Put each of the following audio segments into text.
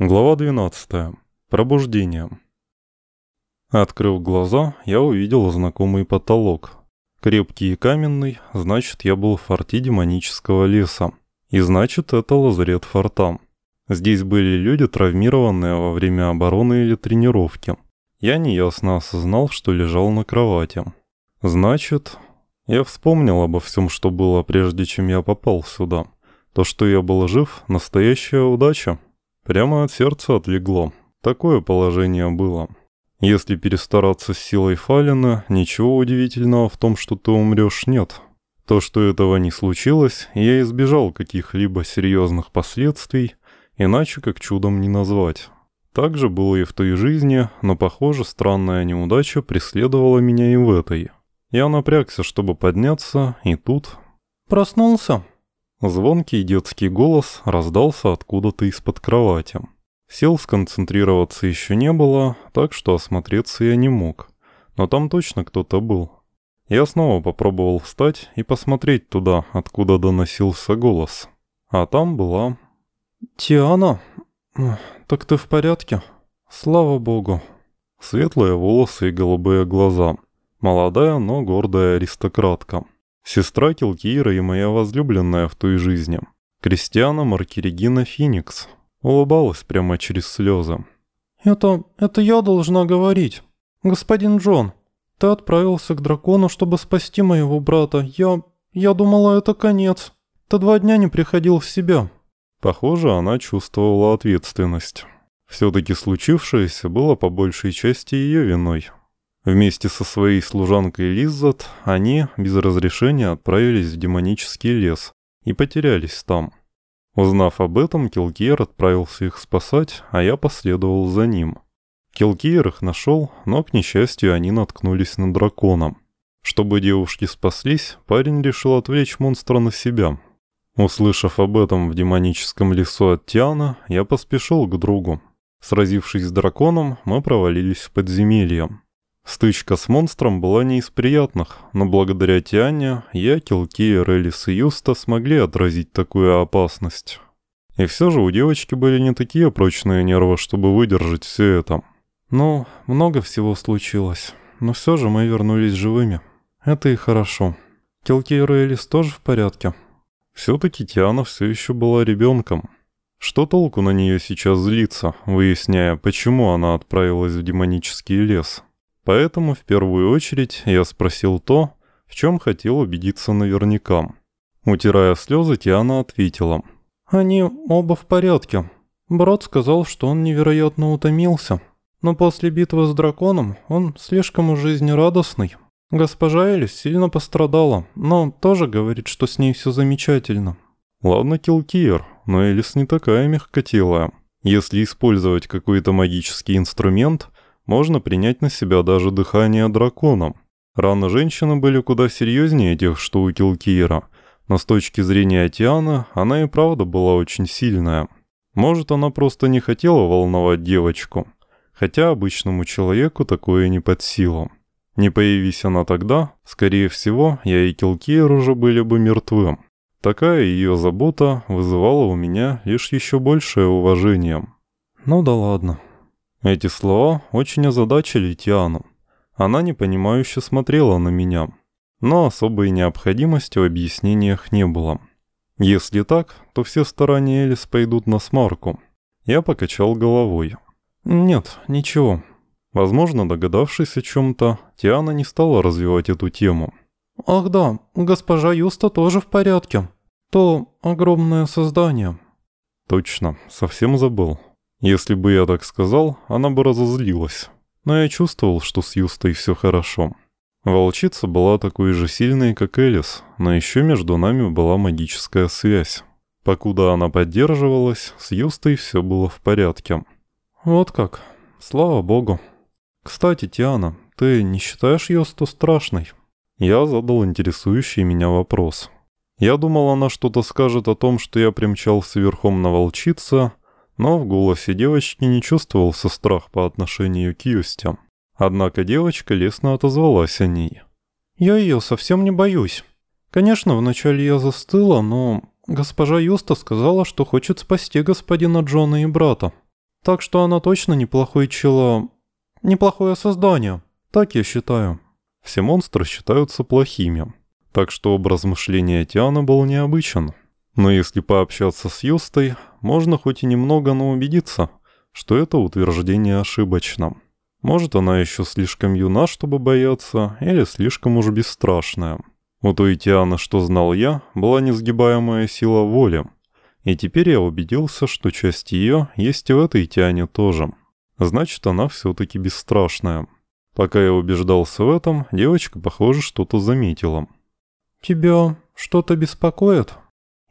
Глава 12. Пробуждение. Открыв глаза, я увидел знакомый потолок. Крепкий и каменный, значит, я был в форте демонического леса. И значит, это лазарет форта. Здесь были люди, травмированные во время обороны или тренировки. Я неясно осознал, что лежал на кровати. Значит, я вспомнил обо всем, что было, прежде чем я попал сюда. То, что я был жив, настоящая удача. Прямо от сердца отлегло. Такое положение было. Если перестараться с силой Фалина, ничего удивительного в том, что ты умрешь, нет. То, что этого не случилось, я избежал каких-либо серьезных последствий, иначе как чудом не назвать. Так же было и в той жизни, но, похоже, странная неудача преследовала меня и в этой. Я напрягся, чтобы подняться, и тут... «Проснулся?» Звонкий детский голос раздался откуда-то из-под кровати. Сил сконцентрироваться еще не было, так что осмотреться я не мог. Но там точно кто-то был. Я снова попробовал встать и посмотреть туда, откуда доносился голос. А там была... «Тиана? Так ты в порядке? Слава богу!» Светлые волосы и голубые глаза. Молодая, но гордая аристократка. Сестра Килкира и моя возлюбленная в той жизни. Кристиана Маркиригина Феникс. Улыбалась прямо через слезы. «Это... это я должна говорить. Господин Джон, ты отправился к дракону, чтобы спасти моего брата. Я... я думала, это конец. Ты два дня не приходил в себя». Похоже, она чувствовала ответственность. Все-таки случившееся было по большей части ее виной. Вместе со своей служанкой Лиззат они без разрешения отправились в демонический лес и потерялись там. Узнав об этом, Килкиер отправился их спасать, а я последовал за ним. Килкиер их нашел, но, к несчастью, они наткнулись на дракона. Чтобы девушки спаслись, парень решил отвлечь монстра на себя. Услышав об этом в демоническом лесу от Тиана, я поспешил к другу. Сразившись с драконом, мы провалились в подземелье. Стычка с монстром была не из приятных, но благодаря Тиане я, Килки, Релис и Юста смогли отразить такую опасность. И все же у девочки были не такие прочные нервы, чтобы выдержать все это. Ну, много всего случилось, но все же мы вернулись живыми. Это и хорошо. Килки и Релис тоже в порядке? Все-таки Тиана все еще была ребенком. Что толку на нее сейчас злиться, выясняя, почему она отправилась в демонический лес? Поэтому в первую очередь я спросил то, в чем хотел убедиться наверняка. Утирая слезы, Тиана ответила. «Они оба в порядке. Брат сказал, что он невероятно утомился. Но после битвы с драконом он слишком жизнерадостный. Госпожа Элис сильно пострадала, но тоже говорит, что с ней все замечательно». «Ладно, Килкиер, но Элис не такая мягкотелая. Если использовать какой-то магический инструмент, можно принять на себя даже дыхание драконом. Раны женщины были куда серьезнее тех, что у Килкиера, но с точки зрения Тиана она и правда была очень сильная. Может, она просто не хотела волновать девочку, хотя обычному человеку такое не под силу. Не появись она тогда, скорее всего, я и Килкиер уже были бы мертвы. Такая ее забота вызывала у меня лишь еще большее уважение. Ну да ладно. Эти слова очень озадачили Тиану. Она непонимающе смотрела на меня, но особой необходимости в объяснениях не было. Если так, то все старания Элис пойдут на смарку. Я покачал головой. Нет, ничего. Возможно, догадавшись о чем-то, Тиана не стала развивать эту тему. «Ах да, госпожа Юста тоже в порядке. То огромное создание». «Точно, совсем забыл». Если бы я так сказал, она бы разозлилась. Но я чувствовал, что с Юстой все хорошо. Волчица была такой же сильной, как Элис, но еще между нами была магическая связь. Покуда она поддерживалась, с Юстой все было в порядке. Вот как. Слава богу. Кстати, Тиана, ты не считаешь Юсту страшной? Я задал интересующий меня вопрос. Я думал, она что-то скажет о том, что я примчался верхом на волчице, но в голосе девочки не чувствовался страх по отношению к Юсте. Однако девочка лестно отозвалась о ней. «Я ее совсем не боюсь. Конечно, вначале я застыла, но госпожа Юста сказала, что хочет спасти господина Джона и брата. Так что она точно неплохой чело... Неплохое создание. Так я считаю. Все монстры считаются плохими. Так что образ мышления Тианы был необычен. Но если пообщаться с Юстой, можно хоть и немного, но убедиться, что это утверждение ошибочно. Может, она еще слишком юна, чтобы бояться, или слишком уж бесстрашная. У той Тианы, что знал я, была несгибаемая сила воли. И теперь я убедился, что часть ее есть и в этой Тиане тоже. Значит, она все-таки бесстрашная. Пока я убеждался в этом, девочка, похоже, что-то заметила. «Тебя что-то беспокоит?»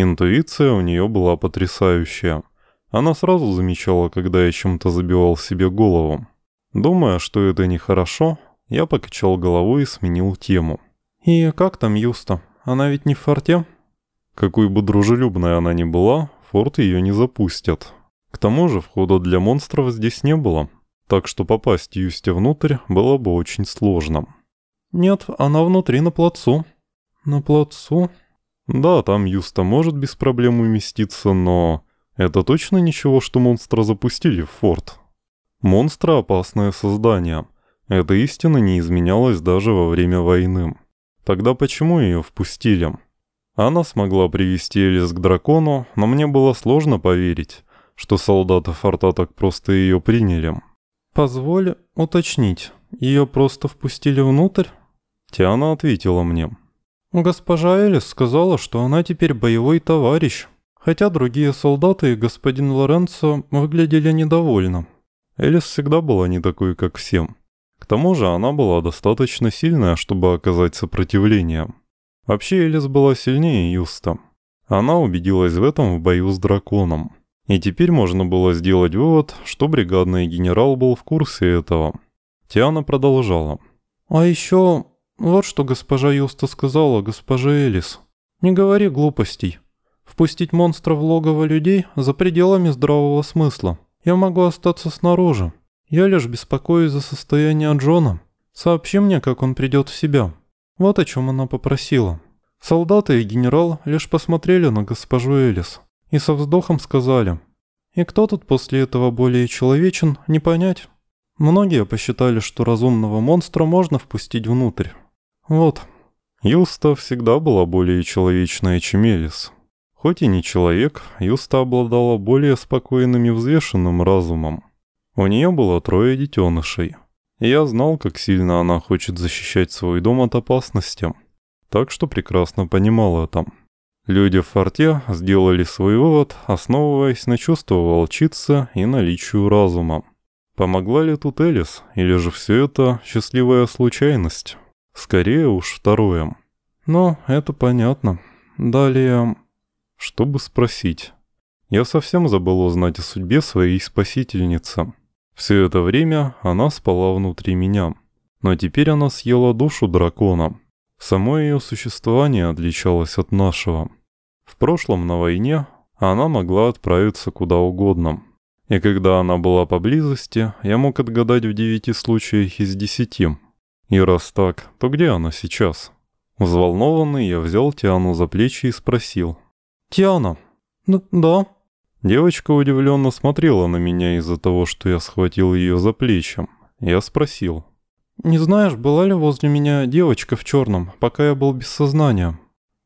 Интуиция у нее была потрясающая. Она сразу замечала, когда я чем-то забивал себе голову. Думая, что это нехорошо, я покачал головой и сменил тему. «И как там Юста? Она ведь не в форте?» Какой бы дружелюбной она ни была, форт ее не запустят. К тому же входа для монстров здесь не было, так что попасть Юсте внутрь было бы очень сложно. «Нет, она внутри на плацу». «На плацу?» «Да, там Юста может без проблем уместиться, но это точно ничего, что монстра запустили в форт. Монстра — опасное создание. Эта истина не изменялась даже во время войны. Тогда почему ее впустили? Она смогла привести Элис к дракону, но мне было сложно поверить, что солдаты форта так просто ее приняли. «Позволь уточнить, ее просто впустили внутрь?» Тиана ответила мне. «Госпожа Элис сказала, что она теперь боевой товарищ» хотя другие солдаты и господин Лоренцо выглядели недовольно. Элис всегда была не такой, как всем. К тому же она была достаточно сильная, чтобы оказать сопротивление. Вообще Элис была сильнее Юста. Она убедилась в этом в бою с драконом. И теперь можно было сделать вывод, что бригадный генерал был в курсе этого. Тиана продолжала. «А еще вот что госпожа Юста сказала госпоже Элис. Не говори глупостей. Впустить монстра в логово людей за пределами здравого смысла. Я могу остаться снаружи. Я лишь беспокоюсь за состояние Джона. Сообщи мне, как он придет в себя. Вот о чем она попросила. Солдаты и генерал лишь посмотрели на госпожу Элис и со вздохом сказали. И кто тут после этого более человечен, не понять. Многие посчитали, что разумного монстра можно впустить внутрь. Вот. Юста всегда была более человечная, чем Элис. Хоть и не человек, Юста обладала более спокойным и взвешенным разумом. У нее было трое детенышей. Я знал, как сильно она хочет защищать свой дом от опасности. Так что прекрасно понимал это. Люди в форте сделали свой вывод, основываясь на чувстве волчицы и наличию разума. Помогла ли тут Элис, или же все это счастливая случайность? Скорее уж второе. Но это понятно. Далее... Чтобы спросить. Я совсем забыл узнать о судьбе своей спасительницы. Все это время она спала внутри меня. Но теперь она съела душу дракона. Само ее существование отличалось от нашего. В прошлом на войне она могла отправиться куда угодно. И когда она была поблизости, я мог отгадать в девяти случаях из десяти. И раз так, то где она сейчас? Взволнованный я взял Тиану за плечи и спросил, «Тиана?» «Да». Девочка удивленно смотрела на меня из-за того, что я схватил ее за плечи. Я спросил. «Не знаешь, была ли возле меня девочка в черном, пока я был без сознания?»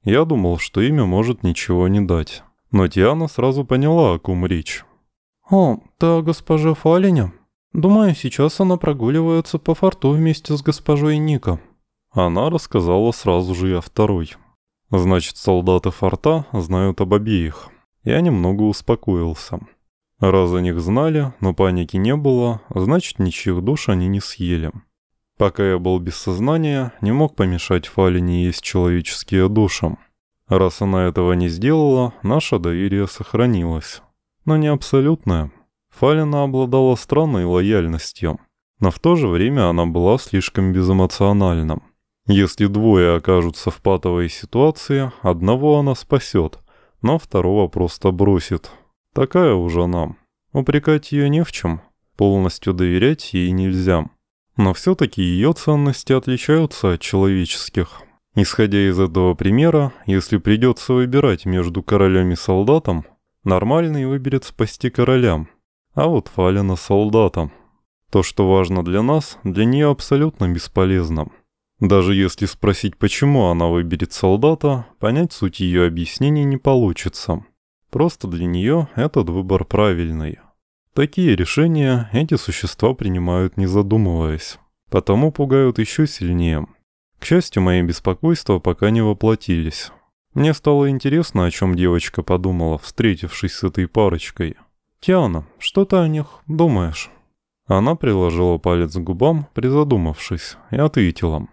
Я думал, что имя может ничего не дать. Но Тиана сразу поняла, о ком речь. «О, та госпожа Фалиня. Думаю, сейчас она прогуливается по форту вместе с госпожой Ника». Она рассказала сразу же и о второй. Значит, солдаты форта знают об обеих. Я немного успокоился. Раз о них знали, но паники не было, значит, ничьих душ они не съели. Пока я был без сознания, не мог помешать Фалине есть человеческие души. Раз она этого не сделала, наше доверие сохранилось. Но не абсолютное. Фалина обладала странной лояльностью, но в то же время она была слишком безэмоциональна. Если двое окажутся в патовой ситуации, одного она спасет, но второго просто бросит. Такая уже нам. Упрекать ее не в чем. Полностью доверять ей нельзя. Но все-таки ее ценности отличаются от человеческих. Исходя из этого примера, если придется выбирать между королем и солдатом, нормальный выберет спасти короля. А вот Фалина солдата. То, что важно для нас, для нее абсолютно бесполезно. Даже если спросить, почему она выберет солдата, понять суть ее объяснений не получится. Просто для нее этот выбор правильный. Такие решения эти существа принимают не задумываясь. Потому пугают еще сильнее. К счастью, мои беспокойства пока не воплотились. Мне стало интересно, о чем девочка подумала, встретившись с этой парочкой. «Тиана, что ты о них думаешь?» Она приложила палец к губам, призадумавшись, и ответила.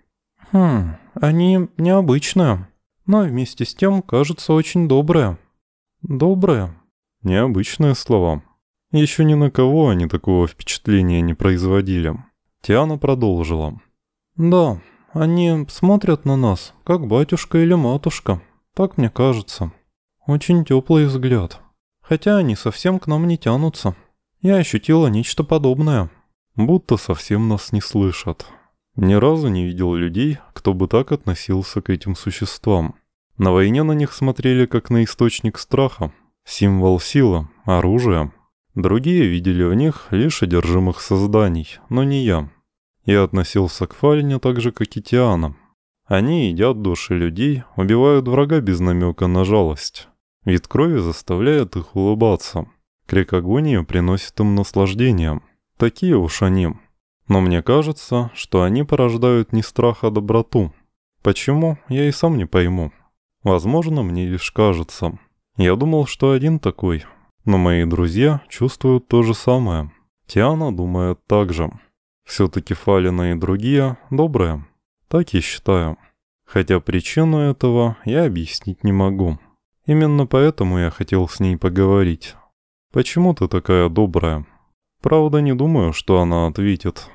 «Хм, они необычные, но вместе с тем кажутся очень добрые». «Добрые?» Необычные слова. Еще ни на кого они такого впечатления не производили. Тиана продолжила. «Да, они смотрят на нас, как батюшка или матушка, так мне кажется. Очень теплый взгляд. Хотя они совсем к нам не тянутся. Я ощутила нечто подобное. Будто совсем нас не слышат». Ни разу не видел людей, кто бы так относился к этим существам. На войне на них смотрели как на источник страха, символ силы, оружия. Другие видели в них лишь одержимых созданий, но не я. Я относился к Фалине так же, как и Тиана. Они едят души людей, убивают врага без намека на жалость. Вид крови заставляет их улыбаться. Крик агонии приносит им наслаждение. Такие уж они. Но мне кажется, что они порождают не страх, а доброту. Почему, я и сам не пойму. Возможно, мне лишь кажется. Я думал, что один такой. Но мои друзья чувствуют то же самое. Тиана думает так же. Все-таки Фалина и другие добрые. Так я считаю. Хотя причину этого я объяснить не могу. Именно поэтому я хотел с ней поговорить. Почему ты такая добрая? Правда, не думаю, что она ответит.